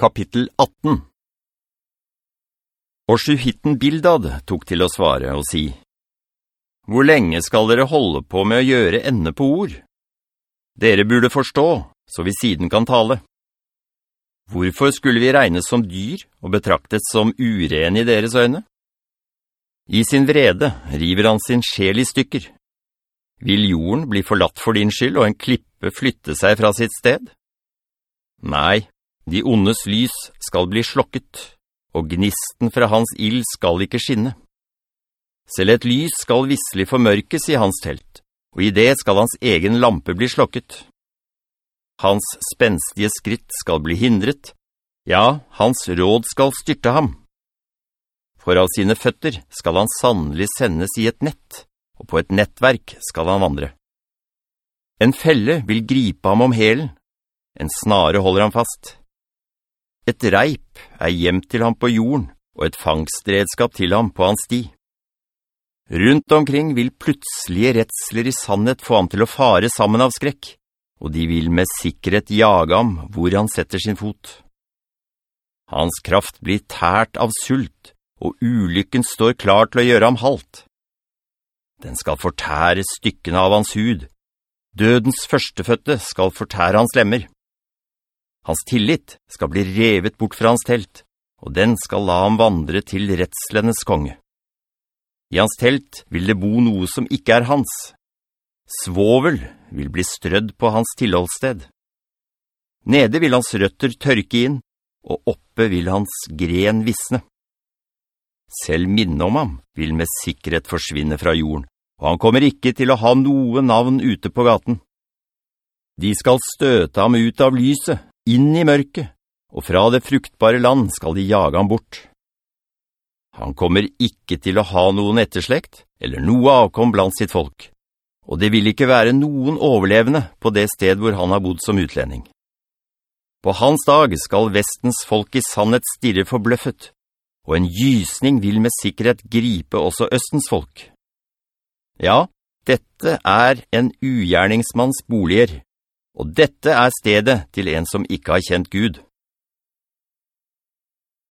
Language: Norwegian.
Kapittel 18 Og sjuhitten Bildad tok til å svare og si, «Hvor lenge skal dere holde på med å gjøre ende på ord? Dere burde forstå, så vi siden kan tale. Hvorfor skulle vi regnes som dyr og betraktes som uren i deres øyne? I sin vrede river han sin sjel i stykker. Vil jorden bli forlatt for din skyld og en klippe flytte seg fra sitt sted? Nei, de ondes lys skal bli slokket, og gnisten fra hans ild skal ikke skinne. Selv et lys skal visselig formørkes i hans telt, og i det skal hans egen lampe bli slokket. Hans spenstige skritt skal bli hindret, ja, hans råd skal styrte ham. For av sine føtter skal han sannelig sendes i et nett, og på et nettverk skal han vandre. En felle vil gripe ham om helen, en snare holder han fast. Et reip er gjemt til ham på jorden, og et fangstredskap til ham på hans sti. Rundt omkring vil plutselige retsler i sannhet få ham til å fare sammen av skrekk, og de vil med sikkerhet jage ham hvor han setter sin fot. Hans kraft blir tært av sult, og ulykken står klar til å gjøre ham halt. Den skal fortære stykkene av hans hud. Dødens førsteføtte skal fortære hans lemmer. Hans tillit skal bli revet bort fra hans telt, og den skal la ham vandre til rettslennes konge. I hans telt vil det bo noe som ikke er hans. Svovel vil bli strødd på hans tilholdssted. Nede vil hans røtter tørke inn, og oppe vil hans gren visne. Selv minne om ham vil med sikkerhet forsvinne fra jorden, og han kommer ikke til å ha noe navn ute på gaten. De skal støte ham ut av lyset, inn i mørket, og fra det fruktbare land skal de jage ham bort. Han kommer ikke til å ha noen etterslekt, eller noe avkom blant sitt folk, og det vil ikke være noen overlevende på det sted hvor han har bodd som utlending. På hans dag skal vestens folk i sannhet stirre forbløffet, og en gysning vil med sikkerhet gripe også østens folk. Ja, dette er en ugjerningsmanns boliger, og dette er stedet til en som ikke har kjent Gud.